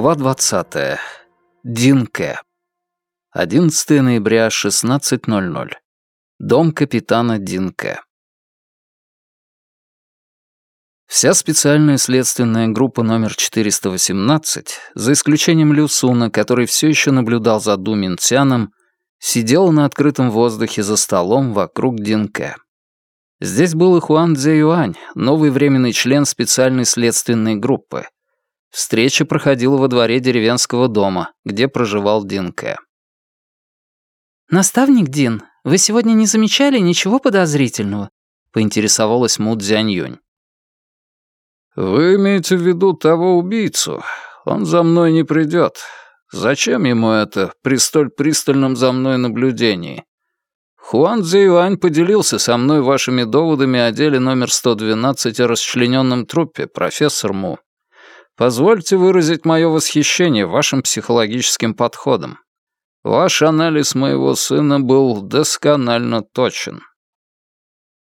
Глава 20. Динке. 11 ноября, 16.00. Дом капитана Динке. Вся специальная следственная группа номер 418, за исключением Люсуна, который все еще наблюдал за Ду Минцяном, сидела на открытом воздухе за столом вокруг Динке. Здесь был и Хуан Цзэюань, новый временный член специальной следственной группы — Встреча проходила во дворе деревенского дома, где проживал Дин Кэ. «Наставник Дин, вы сегодня не замечали ничего подозрительного?» — поинтересовалась Му Цзяньюнь. «Вы имеете в виду того убийцу? Он за мной не придет. Зачем ему это при столь пристальном за мной наблюдении? Хуан Цзэюань поделился со мной вашими доводами о деле номер 112 о расчлененном трупе, профессор Му. Позвольте выразить мое восхищение вашим психологическим подходом. Ваш анализ моего сына был досконально точен».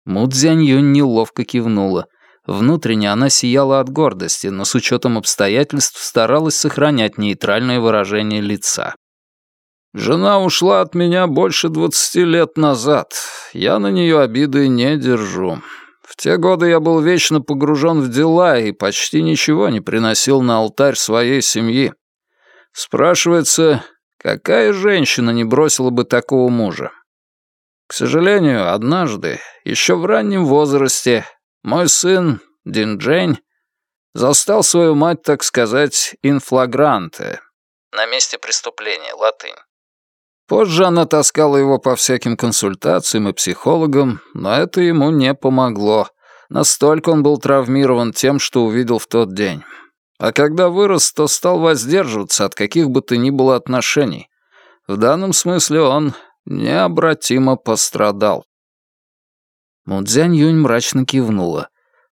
Му неловко кивнула. Внутренне она сияла от гордости, но с учетом обстоятельств старалась сохранять нейтральное выражение лица. «Жена ушла от меня больше двадцати лет назад. Я на нее обиды не держу. В те годы я был вечно погружен в дела и почти ничего не приносил на алтарь своей семьи. Спрашивается, какая женщина не бросила бы такого мужа? К сожалению, однажды, еще в раннем возрасте, мой сын, Динджень, застал свою мать, так сказать, инфлагранте. На месте преступления, латынь. Позже она таскала его по всяким консультациям и психологам, но это ему не помогло. Настолько он был травмирован тем, что увидел в тот день. А когда вырос, то стал воздерживаться от каких бы то ни было отношений. В данном смысле он необратимо пострадал. Мудзянь Юнь мрачно кивнула.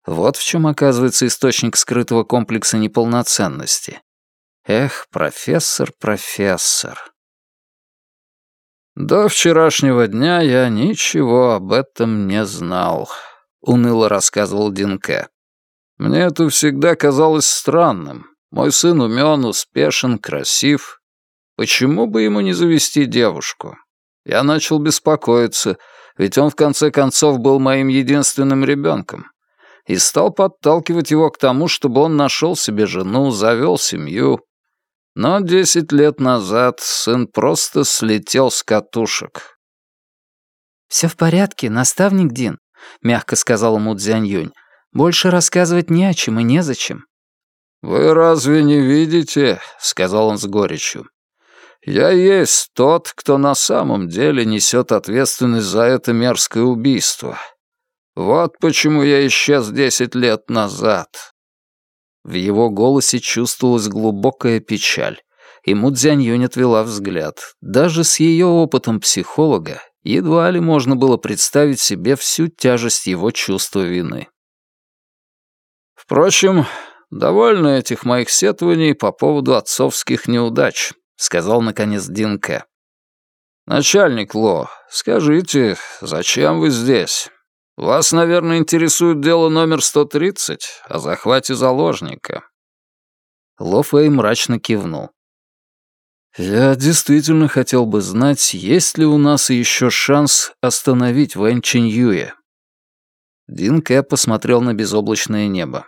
Вот в чем оказывается источник скрытого комплекса неполноценности. Эх, профессор, профессор. «До вчерашнего дня я ничего об этом не знал», — уныло рассказывал Динке. «Мне это всегда казалось странным. Мой сын умен, успешен, красив. Почему бы ему не завести девушку? Я начал беспокоиться, ведь он в конце концов был моим единственным ребенком, и стал подталкивать его к тому, чтобы он нашел себе жену, завел семью, но десять лет назад сын просто слетел с катушек. «Все в порядке, наставник Дин», — мягко сказал ему Цзянь «Больше рассказывать не о чем и незачем». «Вы разве не видите?» — сказал он с горечью. «Я есть тот, кто на самом деле несет ответственность за это мерзкое убийство. Вот почему я исчез десять лет назад. В его голосе чувствовалась глубокая печаль, и Мудзянь отвела взгляд. Даже с ее опытом психолога едва ли можно было представить себе всю тяжесть его чувства вины. «Впрочем, довольно этих моих сетований по поводу отцовских неудач», — сказал наконец Динке. «Начальник Ло, скажите, зачем вы здесь? Вас, наверное, интересует дело номер 130 о захвате заложника». Ло Фэй мрачно кивнул. «Я действительно хотел бы знать, есть ли у нас еще шанс остановить Вэнь Чинь Юэ». Дин Кэ посмотрел на безоблачное небо.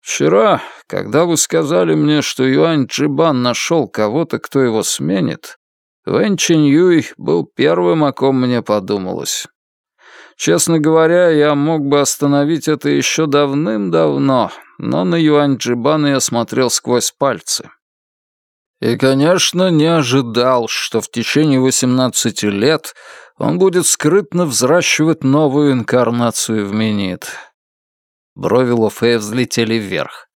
«Вчера, когда вы сказали мне, что Юань Джибан нашел кого-то, кто его сменит, Вэнь Чинь Юй был первым, о ком мне подумалось. Честно говоря, я мог бы остановить это еще давным-давно, но на Юань Джибана я смотрел сквозь пальцы. И, конечно, не ожидал, что в течение 18 лет он будет скрытно взращивать новую инкарнацию в Минит. Брови Лофея взлетели вверх.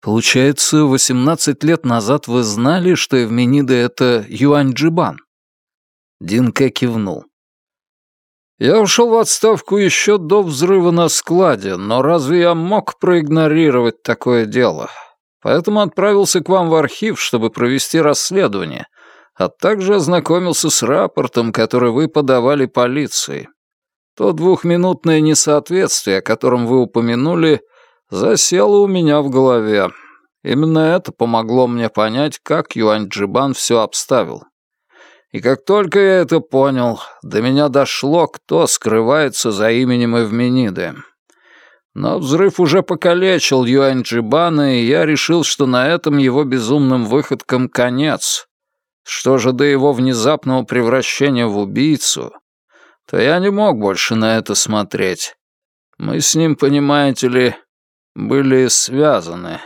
«Получается, 18 лет назад вы знали, что Эвменида — это Юань Джибан?» Динке кивнул. Я ушел в отставку еще до взрыва на складе, но разве я мог проигнорировать такое дело? Поэтому отправился к вам в архив, чтобы провести расследование, а также ознакомился с рапортом, который вы подавали полиции. То двухминутное несоответствие, о котором вы упомянули, засело у меня в голове. Именно это помогло мне понять, как Юань Джибан все обставил. И как только я это понял, до меня дошло, кто скрывается за именем Эвмениды. Но взрыв уже покалечил Юань Джибана, и я решил, что на этом его безумным выходкам конец. Что же до его внезапного превращения в убийцу, то я не мог больше на это смотреть. Мы с ним, понимаете ли, были связаны.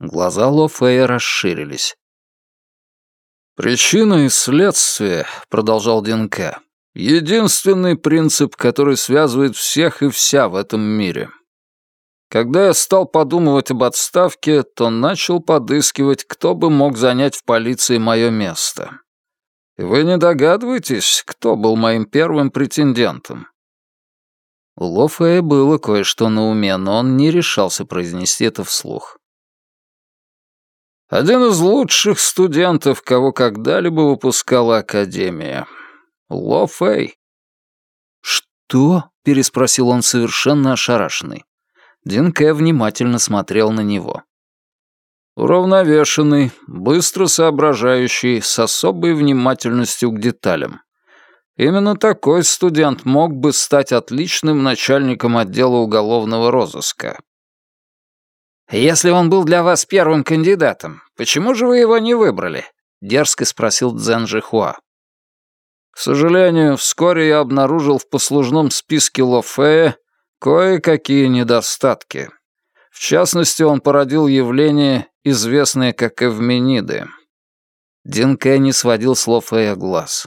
Глаза Ло Фея расширились. «Причина и следствие», — продолжал Динке, — «единственный принцип, который связывает всех и вся в этом мире. Когда я стал подумывать об отставке, то начал подыскивать, кто бы мог занять в полиции мое место. И вы не догадываетесь, кто был моим первым претендентом?» У Ло Фея было кое-что на уме, но он не решался произнести это вслух. Один из лучших студентов, кого когда-либо выпускала Академия. Ло Фэй. «Что?» — переспросил он совершенно ошарашенный. Дин Кэ внимательно смотрел на него. Уравновешенный, быстро соображающий, с особой внимательностью к деталям. Именно такой студент мог бы стать отличным начальником отдела уголовного розыска. «Если он был для вас первым кандидатом, почему же вы его не выбрали?» — дерзко спросил Цзэн Жихуа. «К сожалению, вскоре я обнаружил в послужном списке Лофея кое-какие недостатки. В частности, он породил явление, известное как эвмениды». Дин Кэ не сводил с Лофея глаз.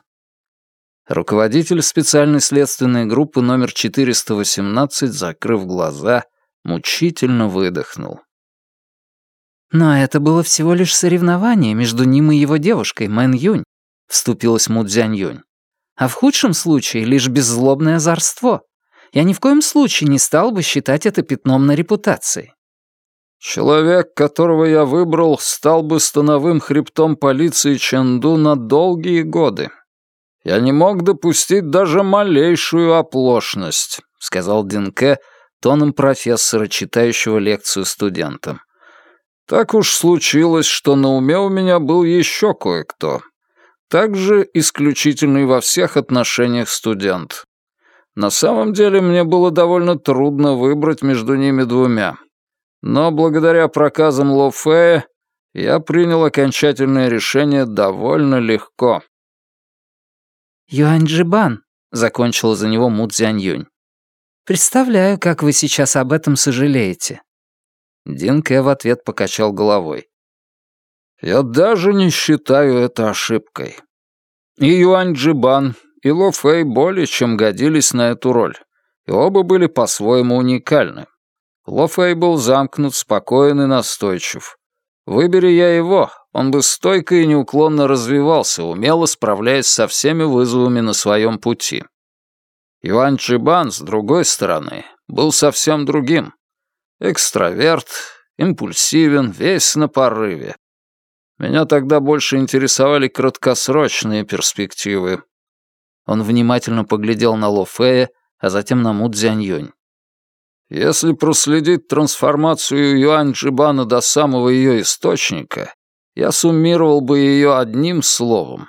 Руководитель специальной следственной группы номер 418, закрыв глаза, мучительно выдохнул. «Но это было всего лишь соревнование между ним и его девушкой, Мэн Юнь», — вступилась Му Цзянь Юнь. «А в худшем случае лишь беззлобное озорство. Я ни в коем случае не стал бы считать это пятном на репутации». «Человек, которого я выбрал, стал бы становым хребтом полиции Чэнду на долгие годы. Я не мог допустить даже малейшую оплошность», — сказал Динке тоном профессора, читающего лекцию студентам. Так уж случилось, что на уме у меня был еще кое-кто. Также исключительный во всех отношениях студент. На самом деле мне было довольно трудно выбрать между ними двумя. Но благодаря проказам Ло Фея я принял окончательное решение довольно легко. «Юань Джибан», — закончила за него Му Цзянь Юнь. «Представляю, как вы сейчас об этом сожалеете. Дин в ответ покачал головой. «Я даже не считаю это ошибкой. И Юань Джибан, и Ло Фэй более чем годились на эту роль, и оба были по-своему уникальны. Ло Фэй был замкнут, спокоен и настойчив. Выбери я его, он бы стойко и неуклонно развивался, умело справляясь со всеми вызовами на своем пути. Юань Джибан, с другой стороны, был совсем другим. Экстраверт, импульсивен, весь на порыве. Меня тогда больше интересовали краткосрочные перспективы. Он внимательно поглядел на Ло Фея, а затем на Му Цзяньюнь. Если проследить трансформацию Юань Джибана до самого ее источника, я суммировал бы ее одним словом.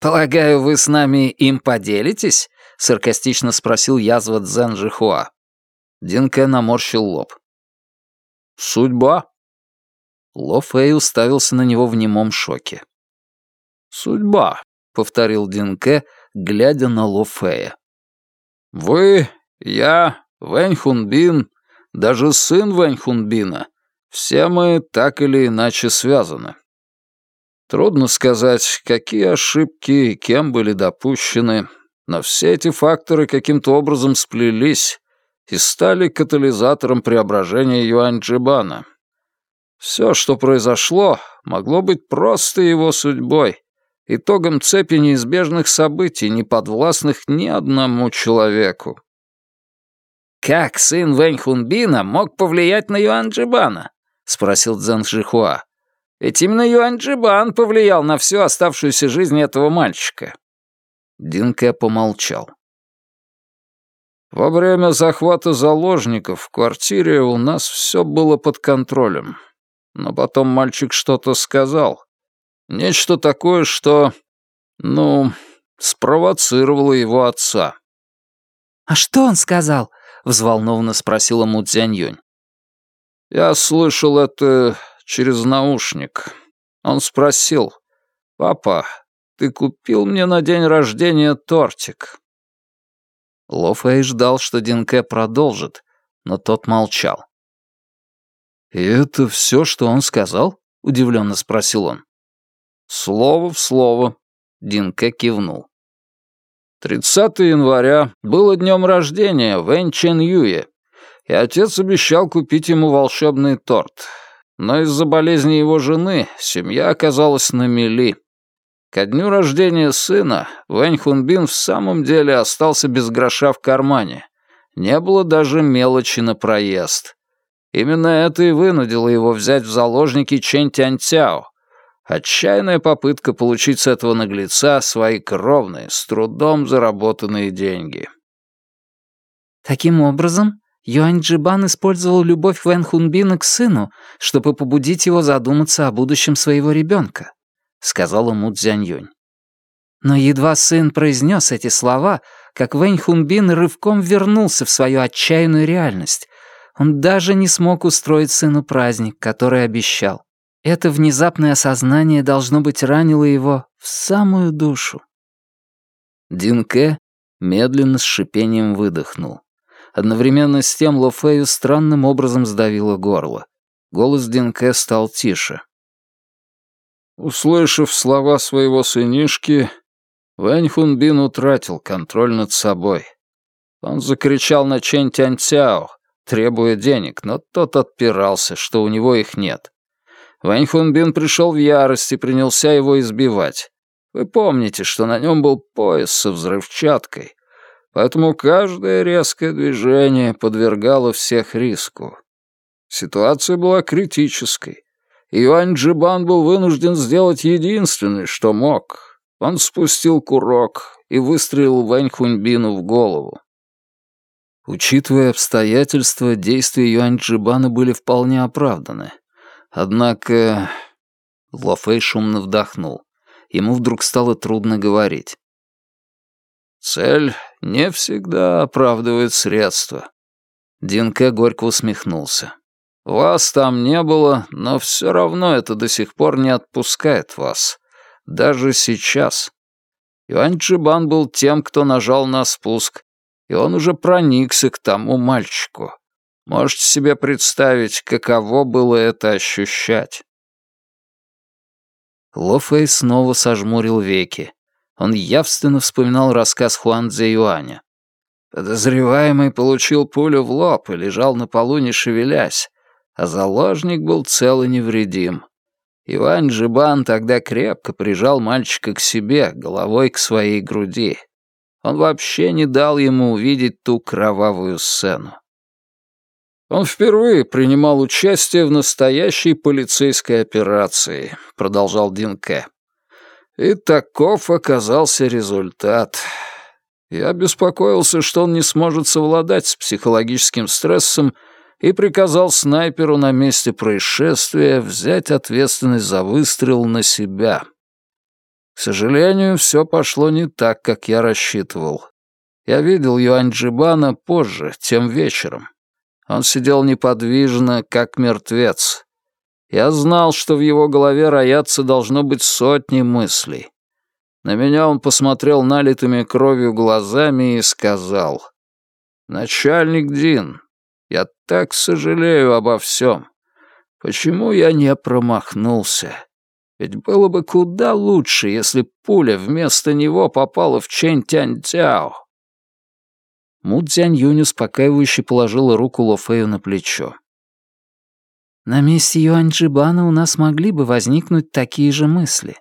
«Полагаю, вы с нами им поделитесь?» — саркастично спросил язва Цзэн Жихуа. Динке наморщил лоб. «Судьба?» Ло Фэй уставился на него в немом шоке. «Судьба», — повторил Динке, глядя на Ло Фэя. «Вы, я, Вэнь Хунбин, даже сын Вэнь Хунбина, все мы так или иначе связаны. Трудно сказать, какие ошибки и кем были допущены, но все эти факторы каким-то образом сплелись, и стали катализатором преображения Юань-Джибана. Все, что произошло, могло быть просто его судьбой, итогом цепи неизбежных событий, не подвластных ни одному человеку. «Как сын Вэнь Хунбина мог повлиять на Юань Джибана?» — спросил Цзэн Жихуа. «Ведь именно Юань Джибан повлиял на всю оставшуюся жизнь этого мальчика». Динке помолчал. Во время захвата заложников в квартире у нас все было под контролем. Но потом мальчик что-то сказал. Нечто такое, что, ну, спровоцировало его отца. «А что он сказал?» — взволнованно спросила Му Цзяньюнь. «Я слышал это через наушник. Он спросил, «Папа, ты купил мне на день рождения тортик?» Ло Фэй ждал, что Динке продолжит, но тот молчал. «И это все, что он сказал?» — удивленно спросил он. «Слово в слово», — Динке кивнул. 30 января было днем рождения Вэнь Чен Юе, и отец обещал купить ему волшебный торт. Но из-за болезни его жены семья оказалась на мели. Ко дню рождения сына Вэнь Хунбин в самом деле остался без гроша в кармане. Не было даже мелочи на проезд. Именно это и вынудило его взять в заложники Чэнь Тяньцяо. Отчаянная попытка получить с этого наглеца свои кровные, с трудом заработанные деньги. Таким образом, Юань Джибан использовал любовь Вэн Хунбина к сыну, чтобы побудить его задуматься о будущем своего ребенка. — сказала Му Цзяньюнь. Но едва сын произнес эти слова, как Вэнь Хунбин рывком вернулся в свою отчаянную реальность. Он даже не смог устроить сыну праздник, который обещал. Это внезапное осознание, должно быть, ранило его в самую душу. Динке медленно с шипением выдохнул. Одновременно с тем Ло Фэю странным образом сдавило горло. Голос Динке стал тише. Услышав слова своего сынишки, Вэнь Хунбин утратил контроль над собой. Он закричал на Чэнь Тяньцяо, требуя денег, но тот отпирался, что у него их нет. Вэнь Хунбин пришел в ярость и принялся его избивать. Вы помните, что на нем был пояс со взрывчаткой, поэтому каждое резкое движение подвергало всех риску. Ситуация была критической. Юань Джибан был вынужден сделать единственное, что мог. Он спустил курок и выстрелил Вэнь Хуньбину в голову. Учитывая обстоятельства, действия Юань Джибана были вполне оправданы. Однако... Ло Фэй шумно вдохнул. Ему вдруг стало трудно говорить. «Цель не всегда оправдывает средства». Динке горько усмехнулся. Вас там не было, но все равно это до сих пор не отпускает вас. Даже сейчас. Юань Джибан был тем, кто нажал на спуск, и он уже проникся к тому мальчику. Можете себе представить, каково было это ощущать. Ло Фэй снова сожмурил веки. Он явственно вспоминал рассказ Хуан Цзэ Юаня. Подозреваемый получил пулю в лоб и лежал на полу, не шевелясь а заложник был цел и невредим. Иван Джибан тогда крепко прижал мальчика к себе, головой к своей груди. Он вообще не дал ему увидеть ту кровавую сцену. Он впервые принимал участие в настоящей полицейской операции, продолжал Динке. И таков оказался результат. Я беспокоился, что он не сможет совладать с психологическим стрессом и приказал снайперу на месте происшествия взять ответственность за выстрел на себя. К сожалению, все пошло не так, как я рассчитывал. Я видел Юань Джибана позже, тем вечером. Он сидел неподвижно, как мертвец. Я знал, что в его голове роятся должно быть сотни мыслей. На меня он посмотрел налитыми кровью глазами и сказал, «Начальник Дин, я так сожалею обо всем. Почему я не промахнулся? Ведь было бы куда лучше, если пуля вместо него попала в Чэнь Тянь Цяо. Му Цзянь Юнь успокаивающе положила руку Ло Фэю на плечо. «На месте Юань Джибана у нас могли бы возникнуть такие же мысли.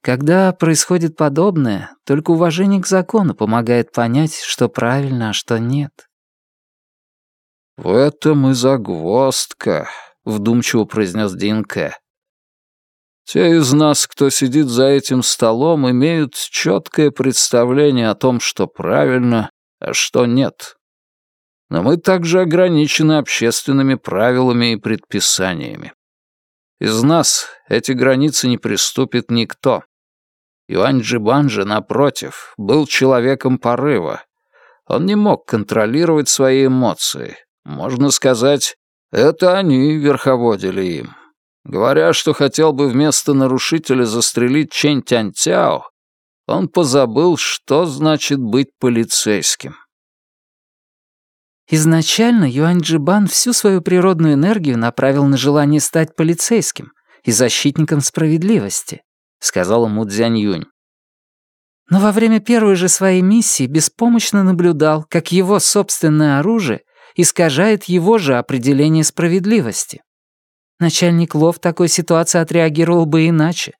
Когда происходит подобное, только уважение к закону помогает понять, что правильно, а что нет». «В этом и загвоздка», — вдумчиво произнес Динке. «Те из нас, кто сидит за этим столом, имеют четкое представление о том, что правильно, а что нет. Но мы также ограничены общественными правилами и предписаниями. Из нас эти границы не приступит никто. Юань Джибан же, напротив, был человеком порыва. Он не мог контролировать свои эмоции. Можно сказать, это они верховодили им. Говоря, что хотел бы вместо нарушителя застрелить Чэнь Тянь Тяо, он позабыл, что значит быть полицейским. Изначально Юань Джибан всю свою природную энергию направил на желание стать полицейским и защитником справедливости, сказала Му Цзянь Юнь. Но во время первой же своей миссии беспомощно наблюдал, как его собственное оружие искажает его же определение справедливости. Начальник Лов в такой ситуации отреагировал бы иначе.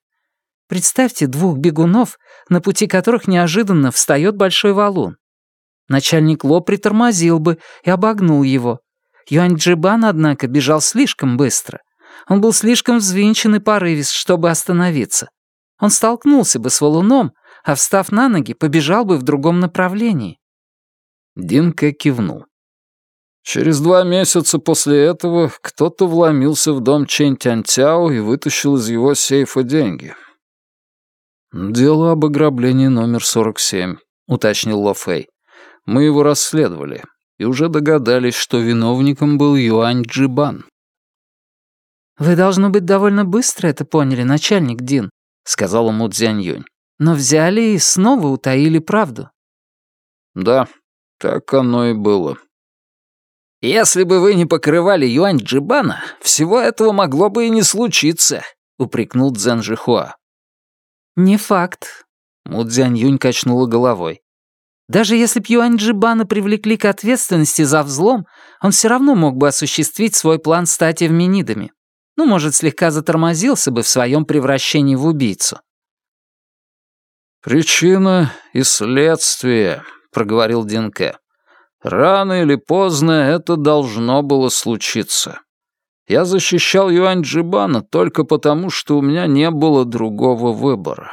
Представьте двух бегунов, на пути которых неожиданно встает большой валун. Начальник Ло притормозил бы и обогнул его. Юань Джибан, однако, бежал слишком быстро. Он был слишком взвинчен и порывист, чтобы остановиться. Он столкнулся бы с валуном, а, встав на ноги, побежал бы в другом направлении. Динка кивнул. Через два месяца после этого кто-то вломился в дом Чэнь Тяньцяо и вытащил из его сейфа деньги. «Дело об ограблении номер 47», — уточнил Ло Фэй. «Мы его расследовали и уже догадались, что виновником был Юань Джибан». «Вы, должно быть, довольно быстро это поняли, начальник Дин», — сказала Му Цзянь Юнь. «Но взяли и снова утаили правду». «Да, так оно и было», «Если бы вы не покрывали юань Джибана, всего этого могло бы и не случиться», — упрекнул Цзэн Жихуа. «Не факт», — Мудзянь Юнь качнула головой. «Даже если б юань Джибана привлекли к ответственности за взлом, он все равно мог бы осуществить свой план стать эвменидами. Ну, может, слегка затормозился бы в своем превращении в убийцу». «Причина и следствие», — проговорил Динке. Рано или поздно это должно было случиться. Я защищал Юань Джибана только потому, что у меня не было другого выбора.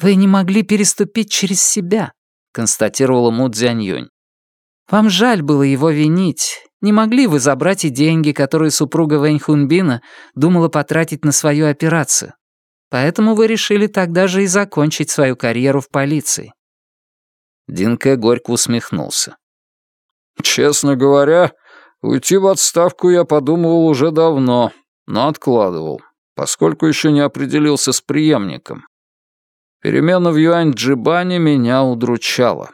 «Вы не могли переступить через себя», — констатировала Му Цзяньюнь. «Вам жаль было его винить. Не могли вы забрать и деньги, которые супруга Вэнь Хунбина думала потратить на свою операцию. Поэтому вы решили тогда же и закончить свою карьеру в полиции. Динке горько усмехнулся. «Честно говоря, уйти в отставку я подумывал уже давно, но откладывал, поскольку еще не определился с преемником. Перемена в Юань-Джибане меня удручала.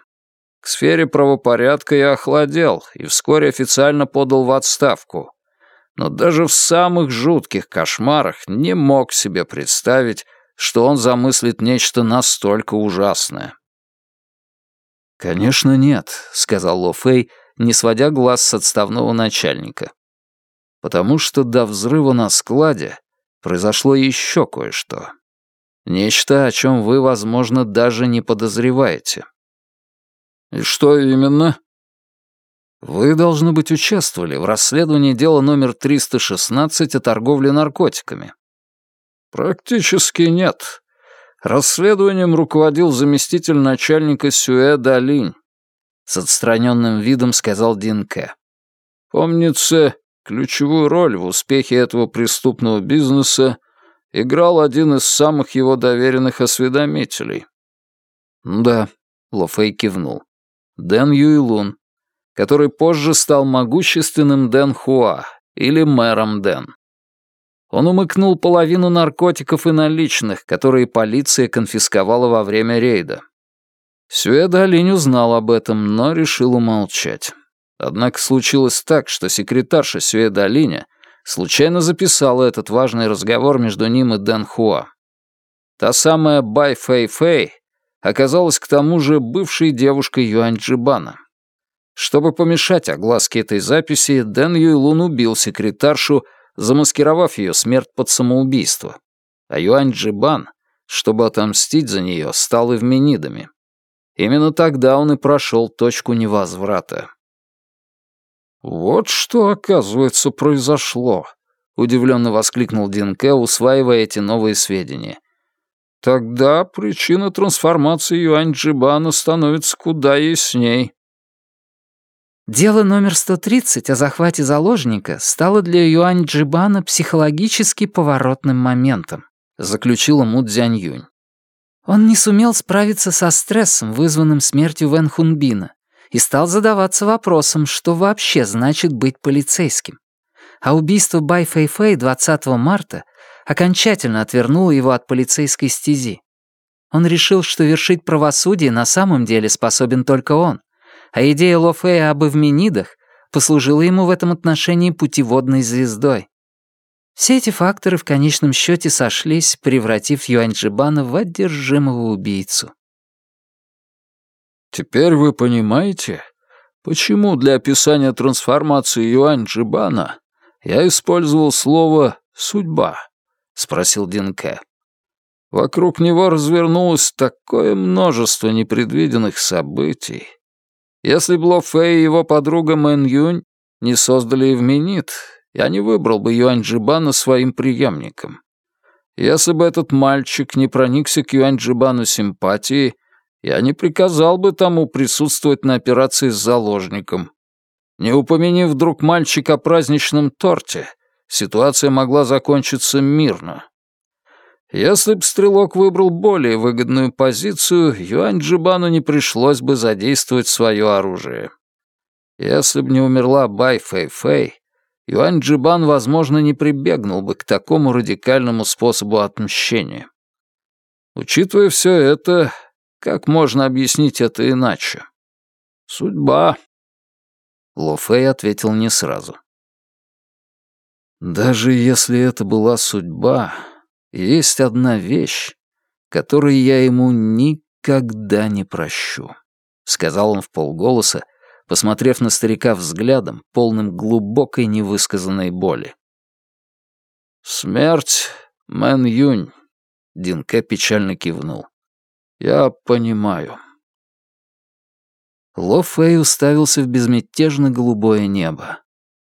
К сфере правопорядка я охладел и вскоре официально подал в отставку. Но даже в самых жутких кошмарах не мог себе представить, что он замыслит нечто настолько ужасное. «Конечно нет», — сказал Ло Фэй, не сводя глаз с отставного начальника. «Потому что до взрыва на складе произошло еще кое-что. Нечто, о чем вы, возможно, даже не подозреваете». «И что именно?» Вы, должно быть, участвовали в расследовании дела номер 316 о торговле наркотиками. Практически нет. Расследованием руководил заместитель начальника Сюэ Далинь. С отстраненным видом сказал Динке. Помнится, ключевую роль в успехе этого преступного бизнеса играл один из самых его доверенных осведомителей. «Да», — Ло Фэй кивнул. «Дэн Юйлун, который позже стал могущественным Дэн Хуа или мэром Дэн. Он умыкнул половину наркотиков и наличных, которые полиция конфисковала во время рейда. Сюэда Линь узнал об этом, но решил умолчать. Однако случилось так, что секретарша Сюэда Линя случайно записала этот важный разговор между ним и Дэн Хуа. Та самая Бай Фэй Фэй оказалась к тому же бывшей девушкой Юань Джибана. Чтобы помешать огласке этой записи, Дэн Юйлун убил секретаршу, замаскировав ее смерть под самоубийство. А Юань Джибан, чтобы отомстить за нее, стал эвменидами. Именно тогда он и прошел точку невозврата. «Вот что, оказывается, произошло», — удивленно воскликнул Динке, усваивая эти новые сведения. «Тогда причина трансформации Юань Джибана становится куда ясней». Дело номер 130 о захвате заложника стало для Юань Джибана психологически поворотным моментом, заключила Му Цзянь Юнь. Он не сумел справиться со стрессом, вызванным смертью Вэн Хунбина, и стал задаваться вопросом, что вообще значит быть полицейским. А убийство Бай Фэй Фэй 20 марта окончательно отвернуло его от полицейской стези. Он решил, что вершить правосудие на самом деле способен только он, а идея Ло Фэя об Эвменидах послужила ему в этом отношении путеводной звездой. Все эти факторы в конечном счете сошлись, превратив Юаньчжибана в одержимого убийцу. «Теперь вы понимаете, почему для описания трансформации Юаньчжибана я использовал слово «судьба»?» — спросил Динке. Вокруг него развернулось такое множество непредвиденных событий. Если бы Ло Фэй и его подруга Мэн Юнь не создали Эвменит, я не выбрал бы Юань Джибана своим преемником. Если бы этот мальчик не проникся к Юань Джибану симпатией, я не приказал бы тому присутствовать на операции с заложником. Не упомяни вдруг мальчик о праздничном торте, ситуация могла закончиться мирно. Если б Стрелок выбрал более выгодную позицию, Юань Джибану не пришлось бы задействовать свое оружие. Если б не умерла Бай Фэй Фэй, Юань Джибан, возможно, не прибегнул бы к такому радикальному способу отмщения. Учитывая все это, как можно объяснить это иначе? Судьба. Ло Фэй ответил не сразу. Даже если это была судьба, есть одна вещь, которую я ему никогда не прощу, сказал он в полголоса, посмотрев на старика взглядом, полным глубокой невысказанной боли. «Смерть Мэн Юнь», — Дин Кэ печально кивнул. «Я понимаю». Ло Фэй уставился в безмятежно голубое небо.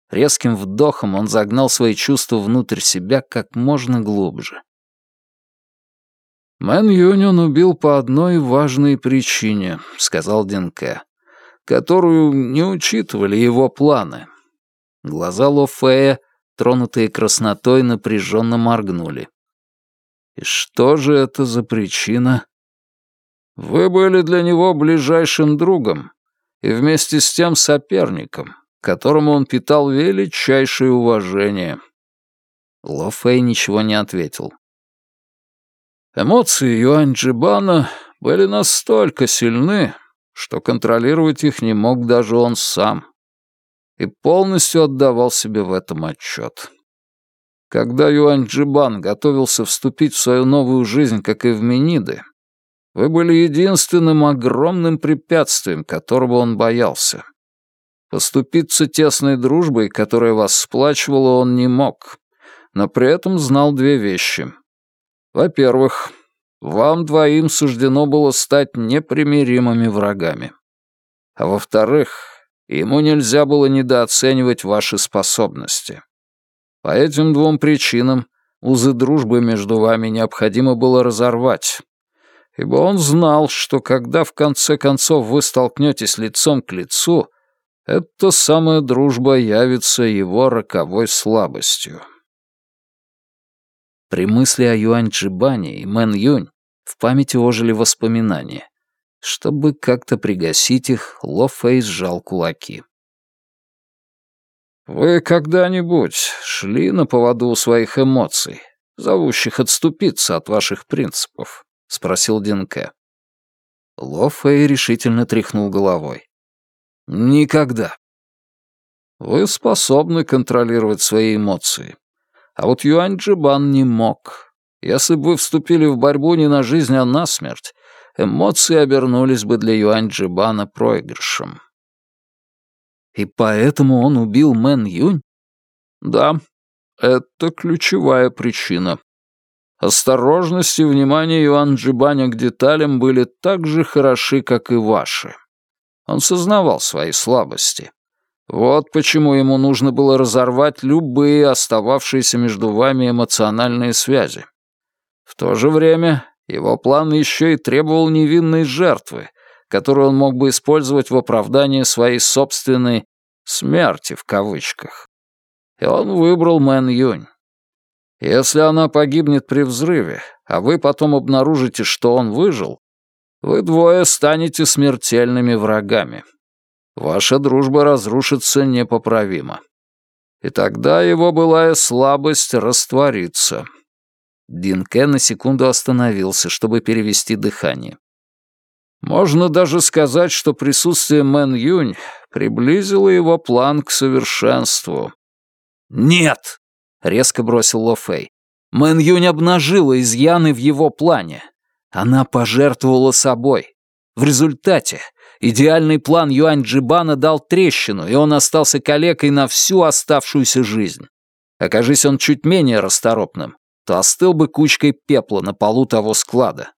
Резким вдохом он загнал свои чувства внутрь себя как можно глубже. «Мэн Юнь он убил по одной важной причине», — сказал Дин Кэ которую не учитывали его планы. Глаза Ло Фея, тронутые краснотой, напряженно моргнули. И что же это за причина? Вы были для него ближайшим другом и вместе с тем соперником, которому он питал величайшее уважение. Ло Фэй ничего не ответил. Эмоции Юань Джибана были настолько сильны, что контролировать их не мог даже он сам. И полностью отдавал себе в этом отчет. Когда Юань Джибан готовился вступить в свою новую жизнь, как и в Мениды, вы были единственным огромным препятствием, которого он боялся. Поступиться тесной дружбой, которая вас сплачивала, он не мог, но при этом знал две вещи. Во-первых, вам двоим суждено было стать непримиримыми врагами. А во-вторых, ему нельзя было недооценивать ваши способности. По этим двум причинам узы дружбы между вами необходимо было разорвать, ибо он знал, что когда в конце концов вы столкнетесь лицом к лицу, эта самая дружба явится его роковой слабостью. При мысли о Юань Чжибане и Мэн Юнь в памяти ожили воспоминания. Чтобы как-то пригасить их, Ло Фэй сжал кулаки. «Вы когда-нибудь шли на поводу у своих эмоций, зовущих отступиться от ваших принципов?» — спросил Динке. Ло Фэй решительно тряхнул головой. «Никогда. Вы способны контролировать свои эмоции. А вот Юань Джибан не мог. Если бы вы вступили в борьбу не на жизнь, а на смерть, эмоции обернулись бы для Юань Джибана проигрышем. И поэтому он убил Мэн Юнь? Да, это ключевая причина. Осторожность и внимание Юань Джибаня к деталям были так же хороши, как и ваши. Он сознавал свои слабости. Вот почему ему нужно было разорвать любые остававшиеся между вами эмоциональные связи. В то же время его план еще и требовал невинной жертвы, которую он мог бы использовать в оправдании своей собственной «смерти» в кавычках. И он выбрал Мэн Юнь. Если она погибнет при взрыве, а вы потом обнаружите, что он выжил, вы двое станете смертельными врагами. Ваша дружба разрушится непоправимо. И тогда его былая слабость растворится. Динке на секунду остановился, чтобы перевести дыхание. Можно даже сказать, что присутствие Мэн Юнь приблизило его план к совершенству. «Нет!» — резко бросил Ло Фэй. Мэн Юнь обнажила изъяны в его плане. Она пожертвовала собой. В результате идеальный план Юань Чжибана дал трещину, и он остался калекой на всю оставшуюся жизнь. Окажись он чуть менее расторопным, то остыл бы кучкой пепла на полу того склада.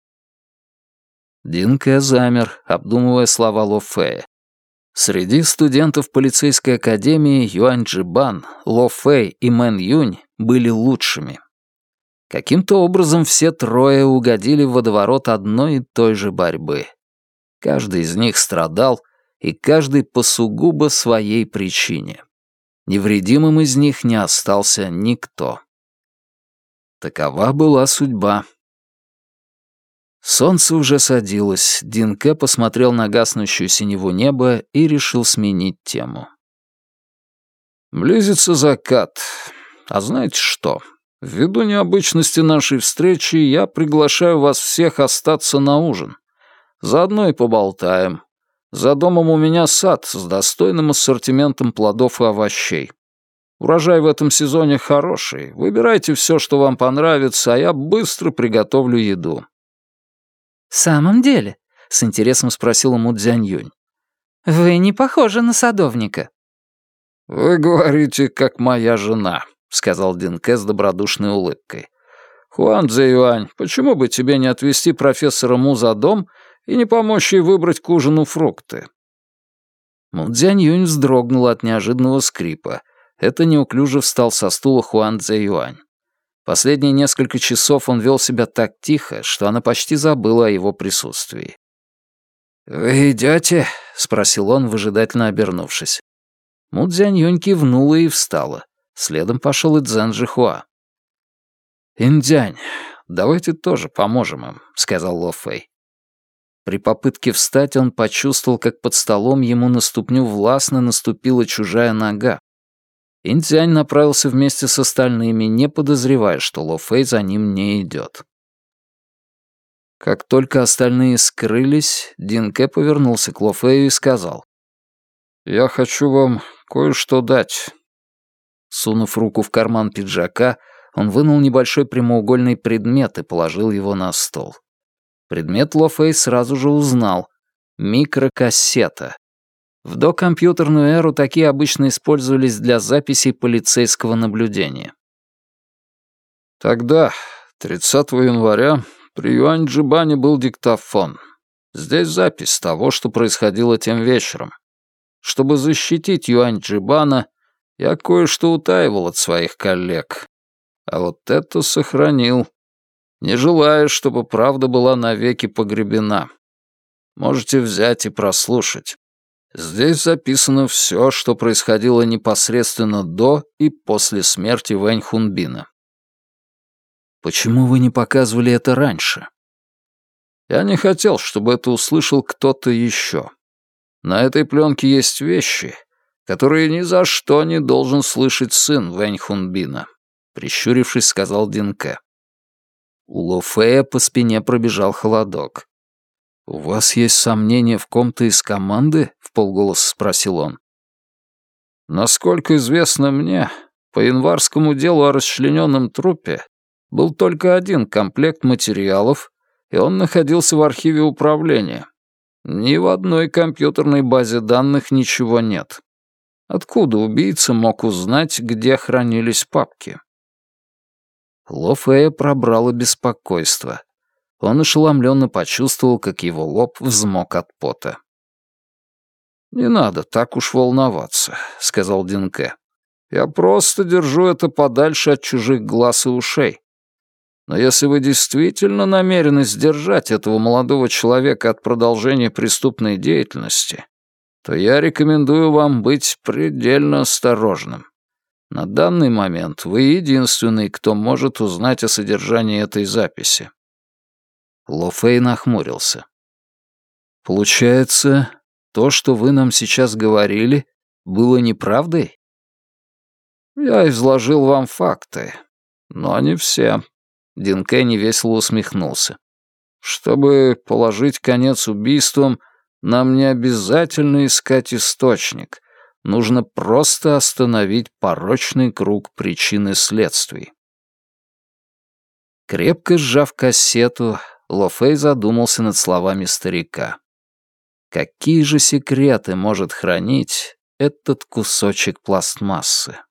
Дин Кэ замер, обдумывая слова Ло Фея. Среди студентов полицейской академии Юань Чжибан, Ло Фэй и Мэн Юнь были лучшими. Каким-то образом все трое угодили в водоворот одной и той же борьбы. Каждый из них страдал, и каждый по сугубо своей причине. Невредимым из них не остался никто. Такова была судьба. Солнце уже садилось, Динке посмотрел на гаснущую синеву небо и решил сменить тему. «Близится закат. А знаете что? Ввиду необычности нашей встречи я приглашаю вас всех остаться на ужин. Заодно и поболтаем. За домом у меня сад с достойным ассортиментом плодов и овощей. Урожай в этом сезоне хороший. Выбирайте все, что вам понравится, а я быстро приготовлю еду». «В самом деле?» — с интересом спросила Му Цзяньюнь. «Вы не похожи на садовника». «Вы говорите, как моя жена», — сказал Динке с добродушной улыбкой. «Хуан Цзэюань, почему бы тебе не отвезти профессора Му за дом и не помочь ей выбрать к ужину фрукты?» Мудзянь Юнь вздрогнул от неожиданного скрипа. Это неуклюже встал со стула Хуан Цзэ Юань. Последние несколько часов он вел себя так тихо, что она почти забыла о его присутствии. «Вы идете?» — спросил он, выжидательно обернувшись. Мудзянь Юнь кивнула и встала. Следом пошел и Цзэн Жихуа. «Индянь, давайте тоже поможем им», — сказал Ло Фэй. При попытке встать он почувствовал, как под столом ему на ступню властно наступила чужая нога. Интянь направился вместе с остальными, не подозревая, что Ло Фэй за ним не идет. Как только остальные скрылись, Динке повернулся к Ло Фэю и сказал. «Я хочу вам кое-что дать». Сунув руку в карман пиджака, он вынул небольшой прямоугольный предмет и положил его на стол. Предмет Ло сразу же узнал. Микрокассета. В докомпьютерную эру такие обычно использовались для записей полицейского наблюдения. Тогда, 30 января, при Юань-Джибане был диктофон. Здесь запись того, что происходило тем вечером. Чтобы защитить Юань-Джибана, я кое-что утаивал от своих коллег. А вот это сохранил. Не желаю, чтобы правда была навеки погребена. Можете взять и прослушать. Здесь записано все, что происходило непосредственно до и после смерти Вэнь Хунбина. Почему вы не показывали это раньше? Я не хотел, чтобы это услышал кто-то еще. На этой пленке есть вещи, которые ни за что не должен слышать сын Вэнь Хунбина, прищурившись, сказал Динке. У Лофея по спине пробежал холодок. «У вас есть сомнения в ком-то из команды?» — в полголоса спросил он. «Насколько известно мне, по январскому делу о расчлененном трупе был только один комплект материалов, и он находился в архиве управления. Ни в одной компьютерной базе данных ничего нет. Откуда убийца мог узнать, где хранились папки?» Ло Фея пробрало беспокойство. Он ошеломленно почувствовал, как его лоб взмок от пота. «Не надо так уж волноваться», — сказал Динке. «Я просто держу это подальше от чужих глаз и ушей. Но если вы действительно намерены сдержать этого молодого человека от продолжения преступной деятельности, то я рекомендую вам быть предельно осторожным. На данный момент вы единственный, кто может узнать о содержании этой записи». Ло Фэй нахмурился. «Получается, то, что вы нам сейчас говорили, было неправдой?» «Я изложил вам факты, но не все», Дин Кенни весело усмехнулся. «Чтобы положить конец убийствам, нам не обязательно искать источник. Нужно просто остановить порочный круг причин и следствий». Крепко сжав кассету, Лофей задумался над словами старика. Какие же секреты может хранить этот кусочек пластмассы?